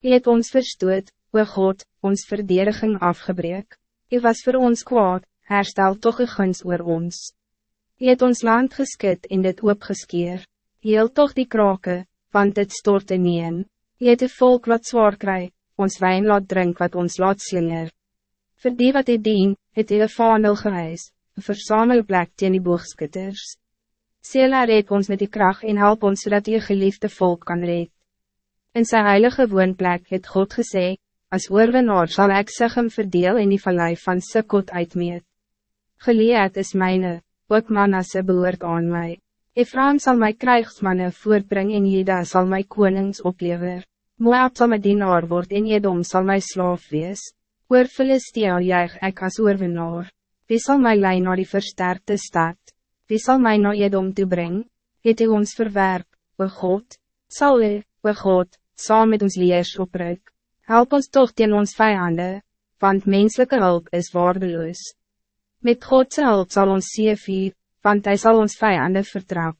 Je het ons verstoot, o God, ons verdediging afgebreek. Je was voor ons kwaad, herstel toch een guns oor ons. Je het ons land geskit en dit opgeskeer. Heel toch die krake, want stortte nie in. Je het die volk wat zwaar kry, ons wijn laat drink wat ons laat slinger. Voor die wat het dien, het hy een vaandel gehuis, een verzamelplek teen die boogskutters. Sela red ons met die kracht en help ons zodat je geliefde volk kan red. In zijn heilige woonplek het God gesê, als oorwinnaar zal ik zich hem verdeel in die vallei van Sukkot uitmeet. Geleerd is mijne, ook Manasse behoort aan mij. Ephraim zal mijn krijgsmannen voortbrengen en Jeda zal mijn konings oplever. Moab zal mijn dienaar worden en Edom zal mijn slaaf wees. Oor Philistia juig ek as oorwinnaar. Wie zal mij leiden naar die versterkte stad? Wie zal mij naar Edom toe brengen? Het u ons verwerp, o God? Zal u, o God, saam met ons leers opruik? Help ons toch tegen ons vijanden, want menselijke hulp is waardeloos. Met Godse hulp zal ons zeer vier, want hij zal ons vijanden vertrouwen.